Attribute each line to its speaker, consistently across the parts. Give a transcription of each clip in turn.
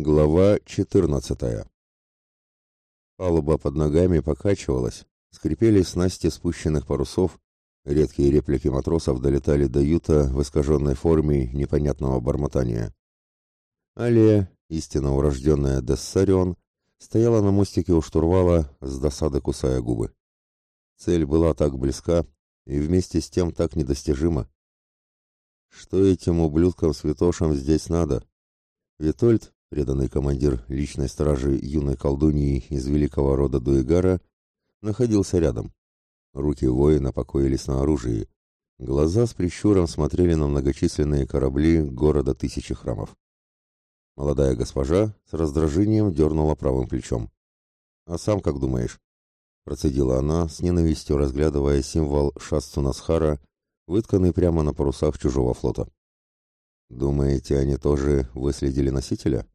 Speaker 1: Глава 14. Палуба под ногами покачивалась, скрипели снасти спущенных парусов, редкие реплики матросов долетали до юта в искаженной форме непонятного бормотания. Алия, истинно урожденная Дессарион, стояла на мостике у штурвала, с досады кусая губы. Цель была так близка и вместе с тем так недостижима. Что этим ублюдкам святошам здесь надо? Витольд, преданный командир личной стражи юной колдуньи из великого рода Дуэгара, находился рядом. Руки воина покоились на оружии. Глаза с прищуром смотрели на многочисленные корабли города Тысячи Храмов. Молодая госпожа с раздражением дернула правым плечом. «А сам как думаешь?» Процедила она, с ненавистью разглядывая символ Шастунасхара, вытканный прямо на парусах чужого флота. «Думаете, они тоже выследили носителя?»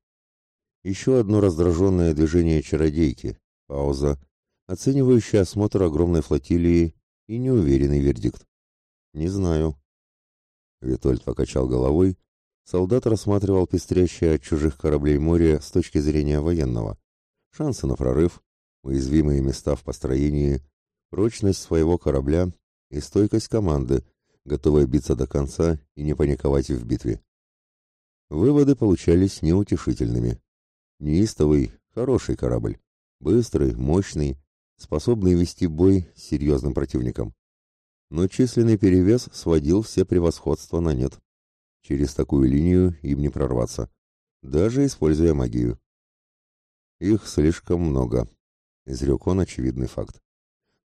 Speaker 1: Еще одно раздраженное движение чародейки, пауза, оценивающий осмотр огромной флотилии и неуверенный вердикт. «Не знаю». Витольд покачал головой. Солдат рассматривал пестрящее от чужих кораблей море с точки зрения военного. Шансы на прорыв, уязвимые места в построении, прочность своего корабля и стойкость команды, готовой биться до конца и не паниковать в битве. Выводы получались неутешительными. Неистовый, хороший корабль. Быстрый, мощный, способный вести бой с серьезным противником. Но численный перевес сводил все превосходства на нет. Через такую линию им не прорваться, даже используя магию. Их слишком много, изрек он очевидный факт.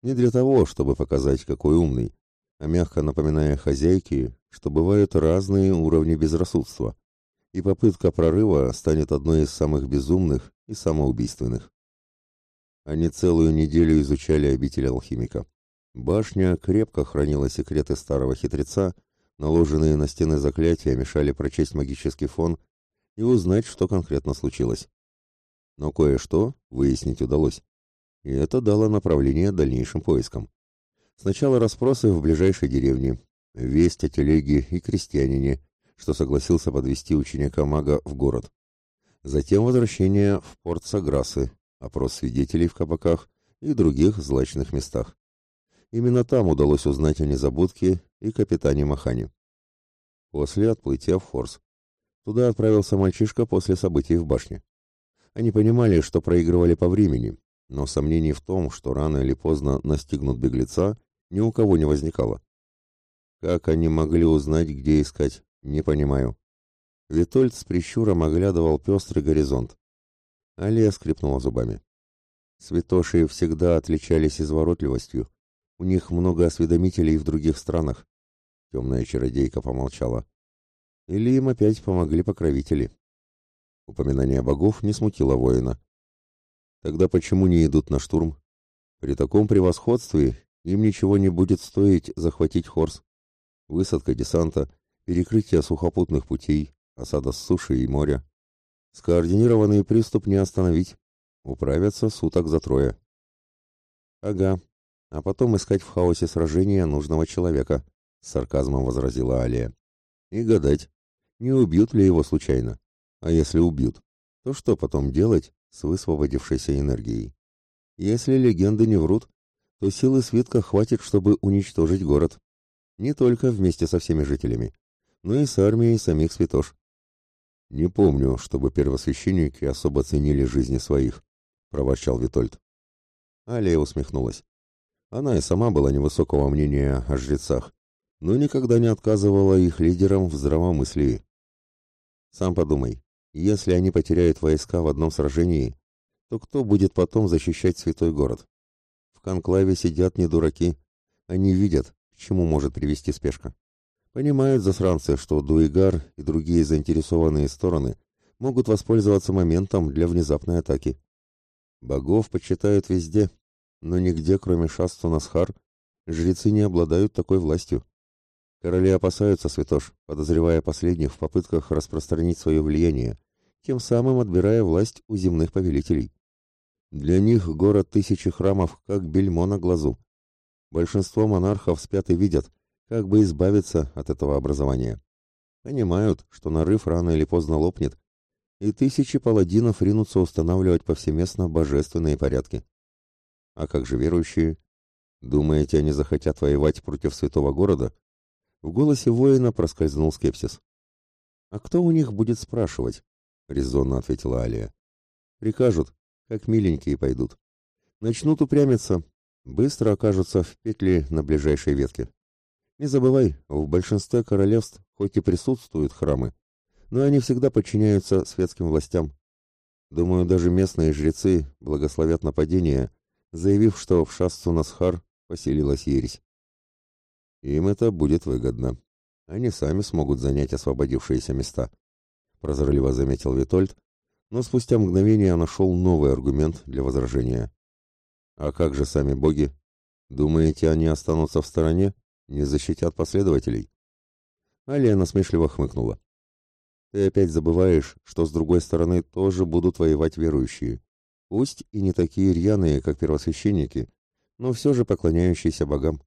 Speaker 1: Не для того, чтобы показать, какой умный, а мягко напоминая хозяйке, что бывают разные уровни безрассудства и попытка прорыва станет одной из самых безумных и самоубийственных. Они целую неделю изучали обитель алхимика. Башня крепко хранила секреты старого хитреца, наложенные на стены заклятия мешали прочесть магический фон и узнать, что конкретно случилось. Но кое-что выяснить удалось, и это дало направление дальнейшим поискам. Сначала расспросы в ближайшей деревне, весть о телеге и крестьянине, что согласился подвести ученика-мага в город. Затем возвращение в порт Саграсы, опрос свидетелей в кабаках и других злачных местах. Именно там удалось узнать о незабудке и капитане Махане. После отплытия в Форс. Туда отправился мальчишка после событий в башне. Они понимали, что проигрывали по времени, но сомнений в том, что рано или поздно настигнут беглеца, ни у кого не возникало. Как они могли узнать, где искать? Не понимаю. Витольд с прищуром оглядывал пестрый горизонт. Алия скрипнула зубами. Святоши всегда отличались изворотливостью. У них много осведомителей в других странах. Темная чародейка помолчала. Или им опять помогли покровители. Упоминание богов не смутило воина. Тогда почему не идут на штурм? При таком превосходстве им ничего не будет стоить захватить Хорс. Высадка десанта — перекрытие сухопутных путей, осада с суши и моря. Скоординированный приступ не остановить. Управятся суток за трое. Ага. А потом искать в хаосе сражения нужного человека, с сарказмом возразила Алия. И гадать, не убьют ли его случайно. А если убьют, то что потом делать с высвободившейся энергией? Если легенды не врут, то силы свитка хватит, чтобы уничтожить город. Не только вместе со всеми жителями, но и с армией самих святош. Не помню, чтобы первосвященники особо ценили жизни своих, проворчал Витольд. Алия усмехнулась. Она и сама была невысокого мнения о жрецах, но никогда не отказывала их лидерам в здравомыслии. Сам подумай, если они потеряют войска в одном сражении, то кто будет потом защищать святой город? В конклаве сидят не дураки, они видят, к чему может привести спешка. Понимают засранцы, что Дуигар и другие заинтересованные стороны могут воспользоваться моментом для внезапной атаки. Богов почитают везде, но нигде, кроме Шасту Насхар, жрецы не обладают такой властью. Короли опасаются святош, подозревая последних в попытках распространить свое влияние, тем самым отбирая власть у земных повелителей. Для них город тысячи храмов как бельмо на глазу. Большинство монархов спят и видят – как бы избавиться от этого образования. Понимают, что нарыв рано или поздно лопнет, и тысячи паладинов ринутся устанавливать повсеместно божественные порядки. А как же верующие? Думаете, они захотят воевать против святого города? В голосе воина проскользнул скепсис. А кто у них будет спрашивать? резонно ответила Алия. Прикажут, как миленькие пойдут. Начнут упрямиться, быстро окажутся в петле на ближайшей ветке. Не забывай, в большинстве королевств хоть и присутствуют храмы, но они всегда подчиняются светским властям. Думаю, даже местные жрецы благословят нападение, заявив, что в Шассу-Насхар поселилась ересь. Им это будет выгодно. Они сами смогут занять освободившиеся места, прозорливо заметил Витольд, но спустя мгновение нашел новый аргумент для возражения. А как же сами боги? Думаете, они останутся в стороне, не защитят последователей? Алия насмешливо хмыкнула. Ты опять забываешь, что с другой стороны тоже будут воевать верующие. Пусть и не такие рьяные, как первосвященники, но все же поклоняющиеся богам.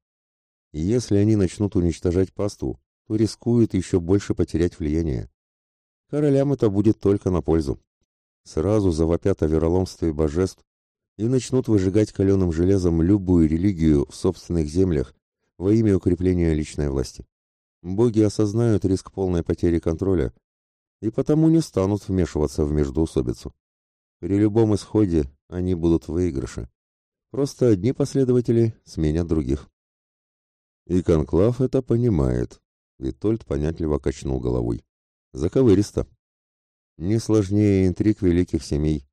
Speaker 1: И если они начнут уничтожать пасту, то рискуют еще больше потерять влияние. Королям это будет только на пользу. Сразу завопят о вероломстве божеств и начнут выжигать каленым железом любую религию в собственных землях во имя укрепления личной власти. Боги осознают риск полной потери контроля и потому не станут вмешиваться в междоусобицу. При любом исходе они будут в выигрыше. Просто одни последователи сменят других. И Конклав это понимает. Витольд понятливо качнул головой. Заковыристо. Не сложнее интриг великих семей,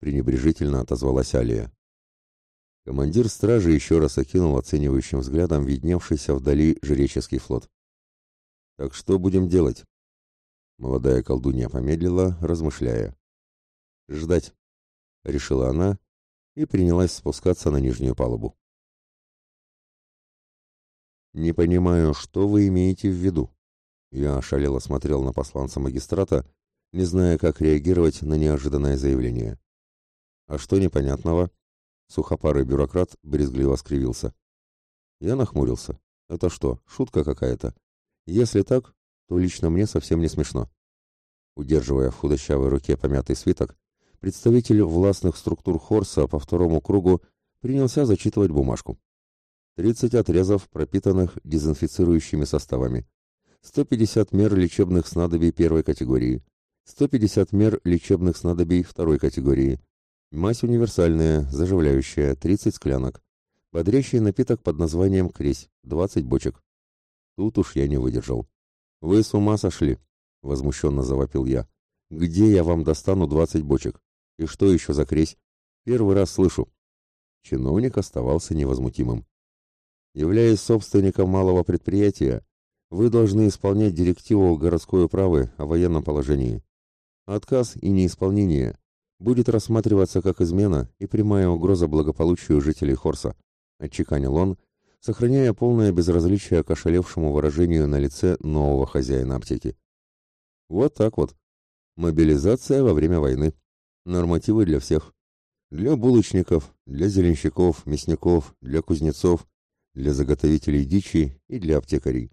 Speaker 1: пренебрежительно отозвалась Алия. Командир стражи еще раз окинул оценивающим взглядом видневшийся вдали жреческий флот. «Так что будем делать?» Молодая колдунья помедлила, размышляя. «Ждать», — решила она и принялась спускаться на нижнюю палубу. «Не понимаю, что вы имеете в виду?» Я ошалело смотрел на посланца магистрата, не зная, как реагировать на неожиданное заявление. «А что непонятного?» Сухопарый бюрократ брезгливо скривился. Я нахмурился. «Это что, шутка какая-то? Если так, то лично мне совсем не смешно. Удерживая в худощавой руке помятый свиток, представитель властных структур Хорса по второму кругу принялся зачитывать бумажку. 30 отрезов, пропитанных дезинфицирующими составами. 150 мер лечебных снадобий первой категории. 150 мер лечебных снадобий второй категории. Мазь универсальная, заживляющая, 30 склянок. Бодрящий напиток под названием кресь, 20 бочек. Тут уж я не выдержал. «Вы с ума сошли!» — возмущенно завопил я. «Где я вам достану двадцать бочек? И что еще за кресь? Первый раз слышу». Чиновник оставался невозмутимым. «Являясь собственником малого предприятия, вы должны исполнять директиву городской управы о военном положении. Отказ и неисполнение будет рассматриваться как измена и прямая угроза благополучию жителей Хорса», — отчеканил он, сохраняя полное безразличие к ошалевшему выражению на лице нового хозяина аптеки. Вот так вот. Мобилизация во время войны. Нормативы для всех. Для булочников, для зеленщиков, мясников, для кузнецов, для заготовителей дичи и для аптекарей.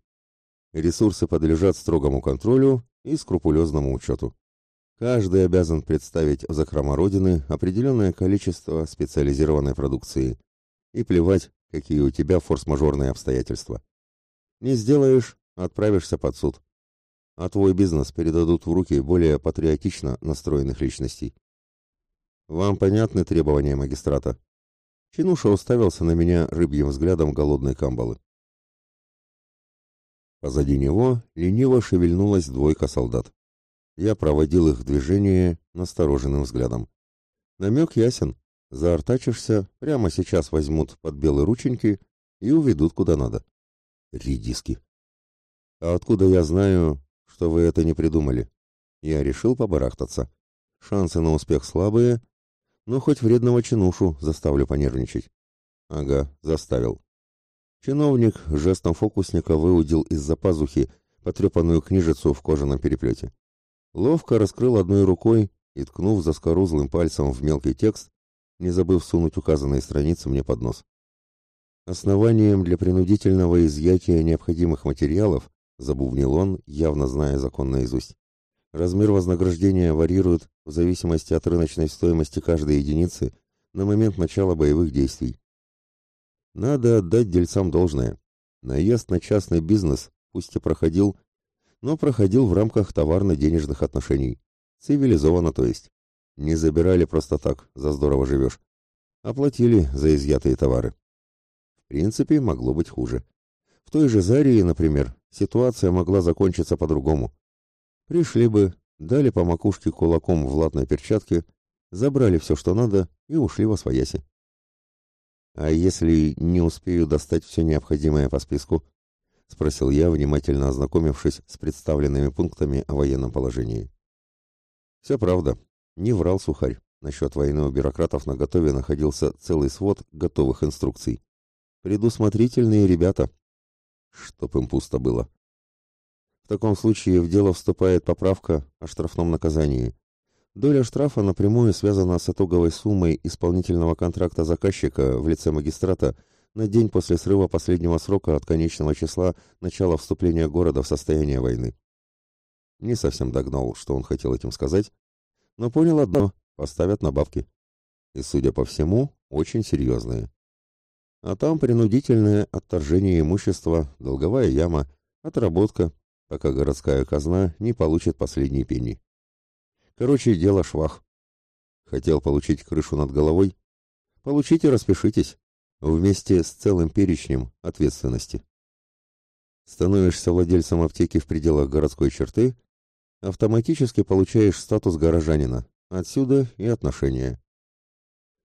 Speaker 1: Ресурсы подлежат строгому контролю и скрупулезному учету. Каждый обязан представить в закрома Родины определенное количество специализированной продукции. И плевать, какие у тебя форс-мажорные обстоятельства. Не сделаешь – отправишься под суд. А твой бизнес передадут в руки более патриотично настроенных личностей. Вам понятны требования магистрата? Чинуша уставился на меня рыбьим взглядом голодной камбалы. Позади него лениво шевельнулась двойка солдат. Я проводил их движение настороженным взглядом. Намек ясен. Заортачишься, прямо сейчас возьмут под белые рученьки и уведут куда надо. Редиски. А откуда я знаю, что вы это не придумали? Я решил побарахтаться. Шансы на успех слабые, но хоть вредного чинушу заставлю понервничать. Ага, заставил. Чиновник жестом фокусника выудил из-за пазухи потрепанную книжицу в кожаном переплете. Ловко раскрыл одной рукой и, ткнув заскорузлым пальцем в мелкий текст, не забыв сунуть указанные страницы мне под нос. Основанием для принудительного изъятия необходимых материалов, забубнил он, явно зная закон наизусть. Размер вознаграждения варьирует в зависимости от рыночной стоимости каждой единицы на момент начала боевых действий. Надо отдать дельцам должное. Наезд на частный бизнес пусть и проходил, но проходил в рамках товарно-денежных отношений. Цивилизованно, то есть. Не забирали просто так, за здорово живешь. Оплатили за изъятые товары. В принципе, могло быть хуже. В той же Зарии, например, ситуация могла закончиться по-другому. Пришли бы, дали по макушке кулаком в латной перчатке, забрали все, что надо, и ушли во свояси. А если не успею достать все необходимое по списку? — спросил я, внимательно ознакомившись с представленными пунктами о военном положении. Все правда. Не врал сухарь. Насчет войны у бюрократов на готове находился целый свод готовых инструкций. Предусмотрительные ребята. Чтоб им пусто было. В таком случае в дело вступает поправка о штрафном наказании. Доля штрафа напрямую связана с итоговой суммой исполнительного контракта заказчика в лице магистрата на день после срыва последнего срока от конечного числа начала вступления города в состояние войны. Не совсем догнал, что он хотел этим сказать, но понял одно – поставят набавки. И, судя по всему, очень серьезные. А там принудительное отторжение имущества, долговая яма, отработка, пока городская казна не получит последние пени. Короче, дело швах. Хотел получить крышу над головой? Получите, распишитесь. Вместе с целым перечнем ответственности. Становишься владельцем аптеки в пределах городской черты автоматически получаешь статус горожанина. Отсюда и отношения.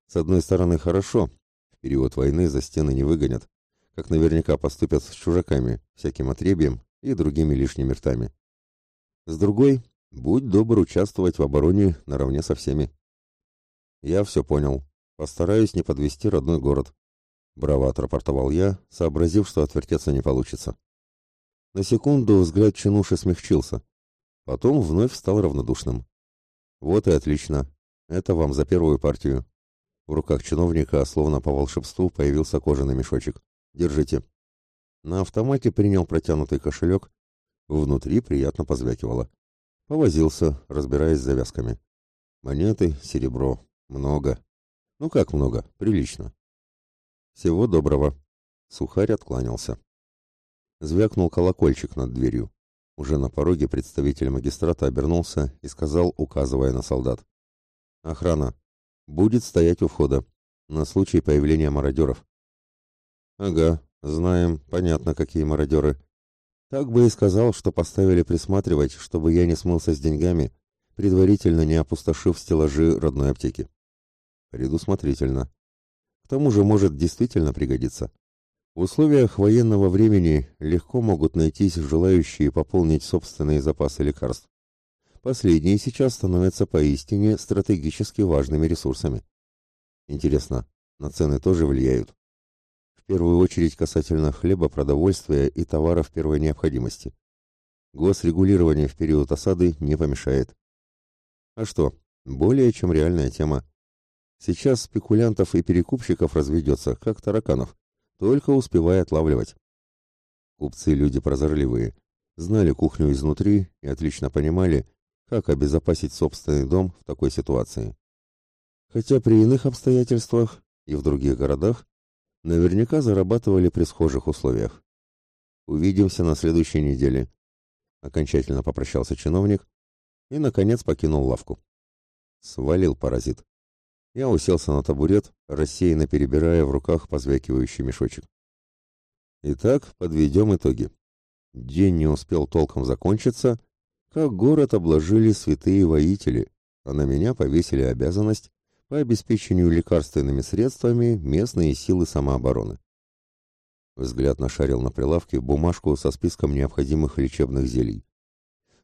Speaker 1: С одной стороны, хорошо. В период войны за стены не выгонят, как наверняка поступят с чужаками, всяким отребием и другими лишними ртами. С другой, будь добр участвовать в обороне наравне со всеми. Я все понял. Постараюсь не подвести родной город. Браво отрапортовал я, сообразив, что отвертеться не получится. На секунду взгляд чинуши смягчился. Потом вновь стал равнодушным. Вот и отлично. Это вам за первую партию. В руках чиновника, словно по волшебству, появился кожаный мешочек. Держите. На автомате принял протянутый кошелек. Внутри приятно позвякивало. Повозился, разбираясь с завязками. Монеты, серебро. Много. Ну как много? Прилично. Всего доброго. Сухарь откланялся. Звякнул колокольчик над дверью. Уже на пороге представитель магистрата обернулся и сказал, указывая на солдат. «Охрана. Будет стоять у входа. На случай появления мародеров». «Ага, знаем, понятно, какие мародеры. Так бы и сказал, что поставили присматривать, чтобы я не смылся с деньгами, предварительно не опустошив стеллажи родной аптеки». «Предусмотрительно. К тому же может действительно пригодиться. В условиях военного времени легко могут найтись желающие пополнить собственные запасы лекарств. Последние сейчас становятся поистине стратегически важными ресурсами. Интересно, на цены тоже влияют? В первую очередь касательно хлеба, продовольствия и товаров первой необходимости. Госрегулирование в период осады не помешает. А что, более чем реальная тема. Сейчас спекулянтов и перекупщиков разведется, как тараканов только успевая отлавливать. Купцы люди прозорливые, знали кухню изнутри и отлично понимали, как обезопасить собственный дом в такой ситуации. Хотя при иных обстоятельствах и в других городах наверняка зарабатывали при схожих условиях. Увидимся на следующей неделе. Окончательно попрощался чиновник и, наконец, покинул лавку. Свалил паразит. Я уселся на табурет, рассеянно перебирая в руках позвякивающий мешочек. Итак, подведем итоги. День не успел толком закончиться, как город обложили святые воители, а на меня повесили обязанность по обеспечению лекарственными средствами местные силы самообороны. Взгляд нашарил на прилавке бумажку со списком необходимых лечебных зелий.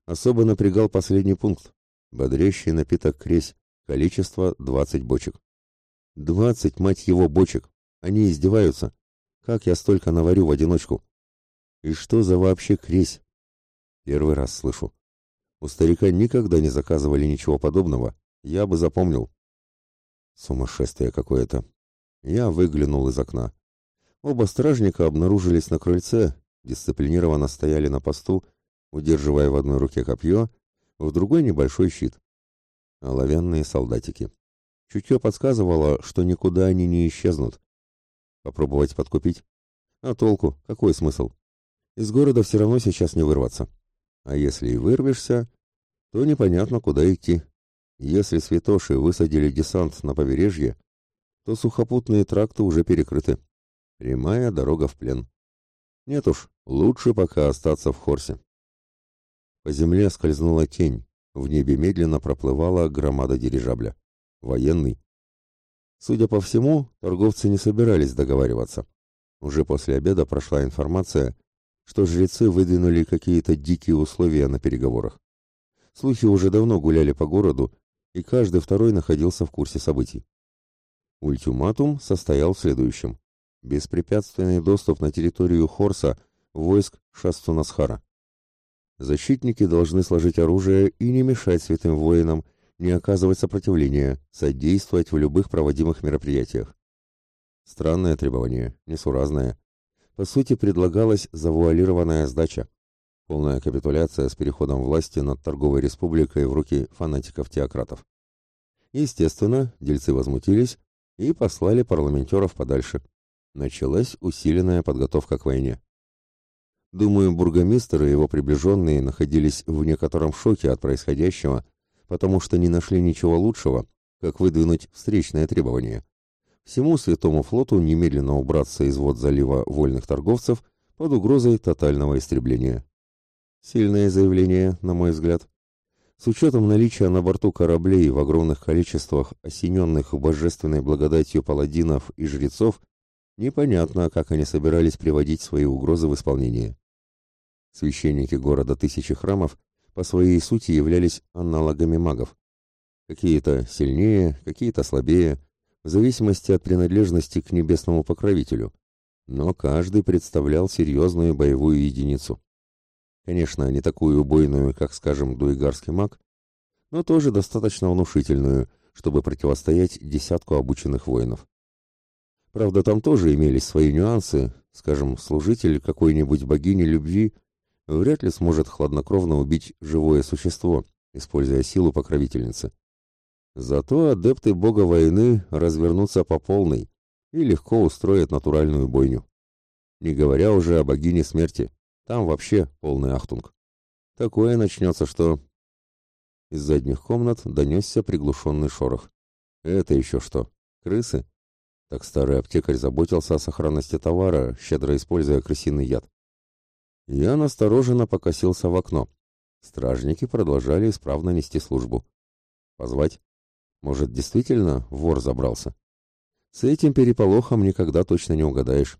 Speaker 1: Особо напрягал последний пункт – бодрящий напиток кресь, Количество 20 бочек. 20, мать его, бочек. Они издеваются. Как я столько наварю в одиночку? И что за вообще кресь? Первый раз слышу. У старика никогда не заказывали ничего подобного. Я бы запомнил. Сумасшествие какое-то. Я выглянул из окна. Оба стражника обнаружились на крыльце, дисциплинированно стояли на посту, удерживая в одной руке копье, в другой небольшой щит. Оловянные солдатики. Чутье подсказывало, что никуда они не исчезнут. Попробовать подкупить? А толку? Какой смысл? Из города все равно сейчас не вырваться. А если и вырвешься, то непонятно, куда идти. Если святоши высадили десант на побережье, то сухопутные тракты уже перекрыты. Прямая дорога в плен. Нет уж, лучше пока остаться в Хорсе. По земле скользнула тень, в небе медленно проплывала громада дирижабля. Военный. Судя по всему, торговцы не собирались договариваться. Уже после обеда прошла информация, что жрецы выдвинули какие-то дикие условия на переговорах. Слухи уже давно гуляли по городу, и каждый второй находился в курсе событий. Ультиматум состоял в следующем. Беспрепятственный доступ на территорию Хорса войск Шастунасхара. Защитники должны сложить оружие и не мешать святым воинам, не оказывать сопротивления, содействовать в любых проводимых мероприятиях. Странное требование, несуразное. По сути, предлагалась завуалированная сдача. Полная капитуляция с переходом власти над торговой республикой в руки фанатиков-теократов. Естественно, дельцы возмутились и послали парламентеров подальше. Началась усиленная подготовка к войне. Думаю, бургомистр и его приближенные находились в некотором шоке от происходящего, потому что не нашли ничего лучшего, как выдвинуть встречное требование. Всему Святому флоту немедленно убраться из вод залива вольных торговцев под угрозой тотального истребления. Сильное заявление, на мой взгляд. С учетом наличия на борту кораблей в огромных количествах осененных божественной благодатью паладинов и жрецов, непонятно, как они собирались приводить свои угрозы в исполнение. Священники города Тысячи Храмов по своей сути являлись аналогами магов. Какие-то сильнее, какие-то слабее, в зависимости от принадлежности к небесному покровителю, но каждый представлял серьезную боевую единицу. Конечно, не такую убойную, как, скажем, дуигарский маг, но тоже достаточно внушительную, чтобы противостоять десятку обученных воинов. Правда, там тоже имелись свои нюансы, скажем, служитель какой-нибудь богини любви вряд ли сможет хладнокровно убить живое существо, используя силу покровительницы. Зато адепты бога войны развернутся по полной и легко устроят натуральную бойню. Не говоря уже о богине смерти, там вообще полный ахтунг. Такое начнется, что... Из задних комнат донесся приглушенный шорох. Это еще что? Крысы? Так старый аптекарь заботился о сохранности товара, щедро используя крысиный яд. Я настороженно покосился в окно. Стражники продолжали исправно нести службу. Позвать? Может, действительно вор забрался? С этим переполохом никогда точно не угадаешь.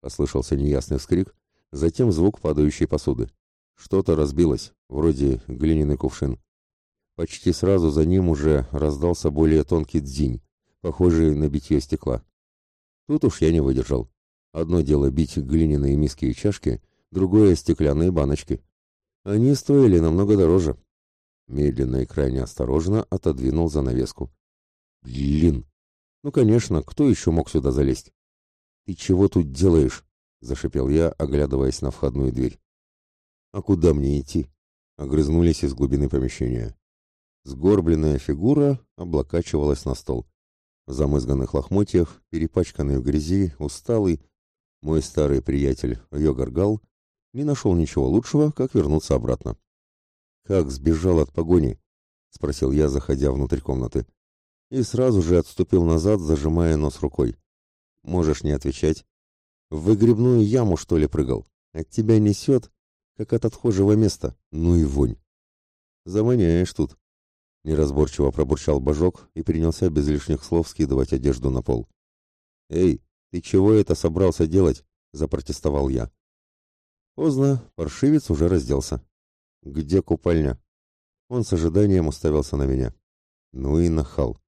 Speaker 1: Послышался неясный вскрик, затем звук падающей посуды. Что-то разбилось, вроде глиняный кувшин. Почти сразу за ним уже раздался более тонкий дзинь, похожий на битье стекла. Тут уж я не выдержал. Одно дело бить глиняные миски и чашки, другое — стеклянные баночки. Они стоили намного дороже, Медленно и крайне осторожно отодвинул занавеску. Блин! Ну, конечно, кто еще мог сюда залезть? Ты чего тут делаешь? Зашипел я, оглядываясь на входную дверь. А куда мне идти? Огрызнулись из глубины помещения. Сгорбленная фигура облокачивалась на стол. В замызганных лохмотьях, перепачканный в грязи, усталый, мой старый приятель Йогаргал не нашел ничего лучшего, как вернуться обратно. «Как сбежал от погони?» — спросил я, заходя внутрь комнаты. И сразу же отступил назад, зажимая нос рукой. «Можешь не отвечать. В выгребную яму, что ли, прыгал? От тебя несет, как от отхожего места. Ну и вонь!» «Заманяешь тут!» Неразборчиво пробурчал божок и принялся без лишних слов скидывать одежду на пол. «Эй, ты чего это собрался делать?» — запротестовал я. Поздно, паршивец уже разделся. «Где купальня?» Он с ожиданием уставился на меня. «Ну и нахал.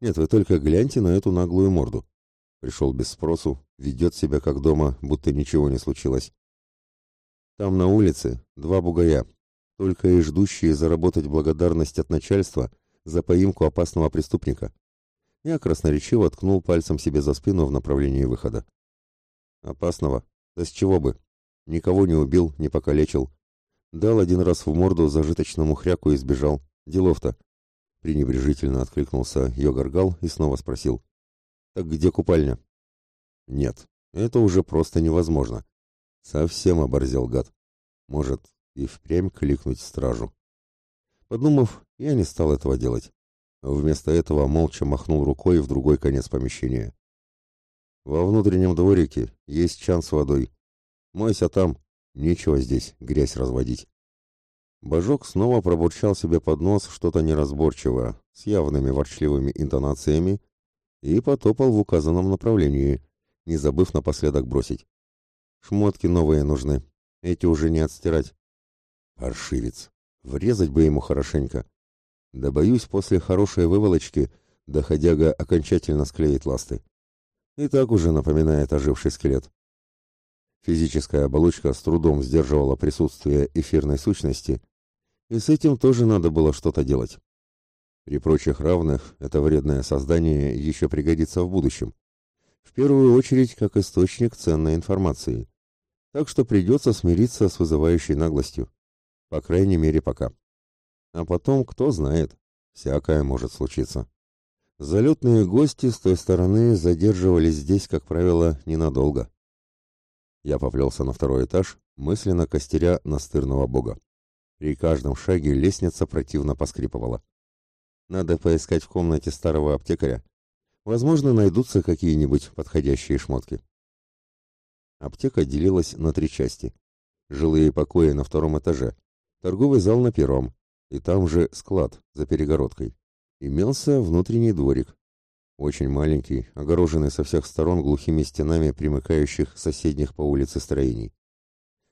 Speaker 1: Нет, вы только гляньте на эту наглую морду. Пришел без спросу, ведет себя как дома, будто ничего не случилось. Там на улице два бугая, только и ждущие заработать благодарность от начальства за поимку опасного преступника. Я красноречиво ткнул пальцем себе за спину в направлении выхода. Опасного? Да с чего бы? Никого не убил, не покалечил. Дал один раз в морду зажиточному хряку и сбежал. Делов-то. пренебрежительно откликнулся Йогаргал и снова спросил. Так где купальня? Нет, это уже просто невозможно. Совсем оборзел гад. Может, и впрямь кликнуть стражу. Подумав, я не стал этого делать. Вместо этого молча махнул рукой в другой конец помещения. Во внутреннем дворике есть чан с водой. Мойся там, нечего здесь грязь разводить. Божок снова пробурчал себе под нос что-то неразборчивое, с явными ворчливыми интонациями, и потопал в указанном направлении, не забыв напоследок бросить. Шмотки новые нужны, эти уже не отстирать. Паршивец, врезать бы ему хорошенько. Да боюсь, после хорошей выволочки доходяга окончательно склеит ласты. И так уже напоминает оживший скелет. Физическая оболочка с трудом сдерживала присутствие эфирной сущности, и с этим тоже надо было что-то делать. При прочих равных это вредное создание еще пригодится в будущем. В первую очередь как источник ценной информации. Так что придется смириться с вызывающей наглостью. По крайней мере, пока. А потом, кто знает, всякое может случиться. Залетные гости с той стороны задерживались здесь, как правило, ненадолго. Я поплелся на второй этаж, мысленно костеря настырного бога. При каждом шаге лестница противно поскрипывала. Надо поискать в комнате старого аптекаря. Возможно, найдутся какие-нибудь подходящие шмотки. Аптека делилась на три части. Жилые покои на втором этаже, торговый зал на первом, и там же склад за перегородкой. Имелся внутренний дворик. Очень маленький, огороженный со всех сторон глухими стенами примыкающих соседних по улице строений.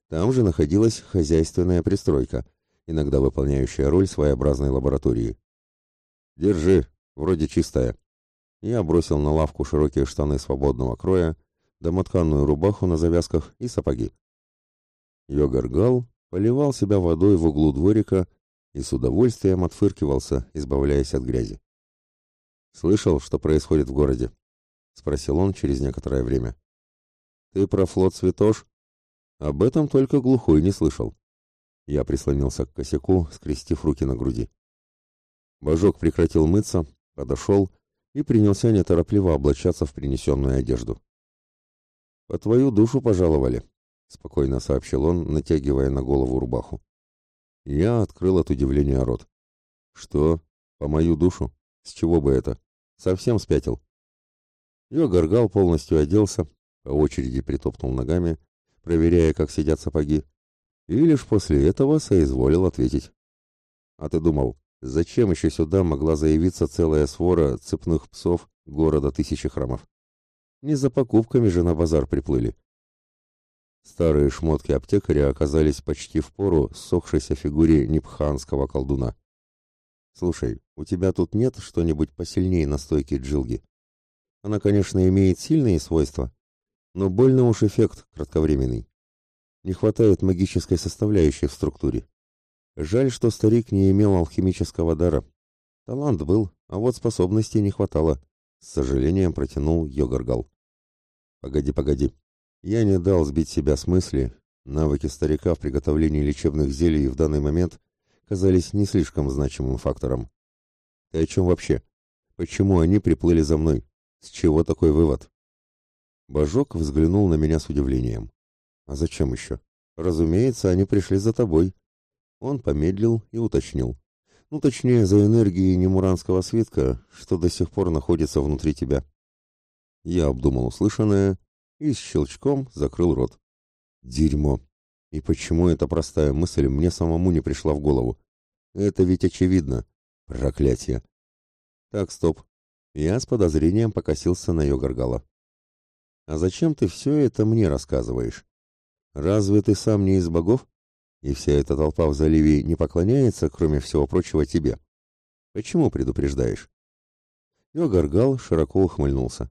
Speaker 1: Там же находилась хозяйственная пристройка, иногда выполняющая роль своеобразной лаборатории. «Держи, вроде чистая». Я бросил на лавку широкие штаны свободного кроя, домотканную рубаху на завязках и сапоги. Йогаргал поливал себя водой в углу дворика и с удовольствием отфыркивался, избавляясь от грязи. «Слышал, что происходит в городе?» — спросил он через некоторое время. «Ты про флот Святош?» «Об этом только глухой не слышал». Я прислонился к косяку, скрестив руки на груди. Божок прекратил мыться, подошел и принялся неторопливо облачаться в принесенную одежду. «По твою душу пожаловали», — спокойно сообщил он, натягивая на голову рубаху. Я открыл от удивления рот. «Что? По мою душу? С чего бы это? Совсем спятил?» Я горгал полностью оделся, по очереди притопнул ногами, проверяя, как сидят сапоги, и лишь после этого соизволил ответить. «А ты думал, зачем еще сюда могла заявиться целая свора цепных псов города тысячи храмов? Не за покупками же на базар приплыли. Старые шмотки аптекаря оказались почти в пору ссохшейся фигуре непханского колдуна. «Слушай, у тебя тут нет что-нибудь посильнее настойки джилги? Она, конечно, имеет сильные свойства, но больно уж эффект кратковременный. Не хватает магической составляющей в структуре. Жаль, что старик не имел алхимического дара. Талант был, а вот способностей не хватало. С сожалением протянул Йогаргал. «Погоди, погоди», я не дал сбить себя с мысли, навыки старика в приготовлении лечебных зелий в данный момент казались не слишком значимым фактором. Ты о чем вообще? Почему они приплыли за мной? С чего такой вывод? Божок взглянул на меня с удивлением. А зачем еще? Разумеется, они пришли за тобой. Он помедлил и уточнил. Ну, точнее, за энергией немуранского свитка, что до сих пор находится внутри тебя. Я обдумал услышанное и с щелчком закрыл рот. Дерьмо. И почему эта простая мысль мне самому не пришла в голову? Это ведь очевидно. Проклятие. Так, стоп. Я с подозрением покосился на ее горгала. А зачем ты все это мне рассказываешь? Разве ты сам не из богов? И вся эта толпа в заливе не поклоняется, кроме всего прочего, тебе? Почему предупреждаешь? Йогаргал широко ухмыльнулся.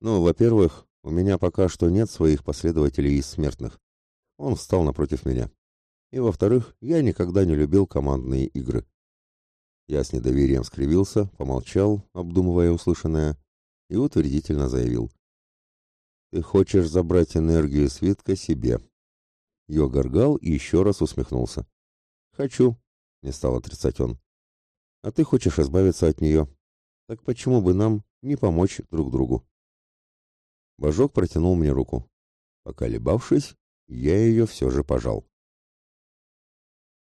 Speaker 1: Ну, во-первых, у меня пока что нет своих последователей из смертных. Он встал напротив меня. И, во-вторых, я никогда не любил командные игры. Я с недоверием скривился, помолчал, обдумывая услышанное, и утвердительно заявил. «Ты хочешь забрать энергию свитка себе?» Йогаргал и еще раз усмехнулся. «Хочу», — не стал отрицать он. а ты хочешь избавиться от нее. Так почему бы нам не помочь друг другу? Божок протянул мне руку. Поколебавшись, я ее все же пожал.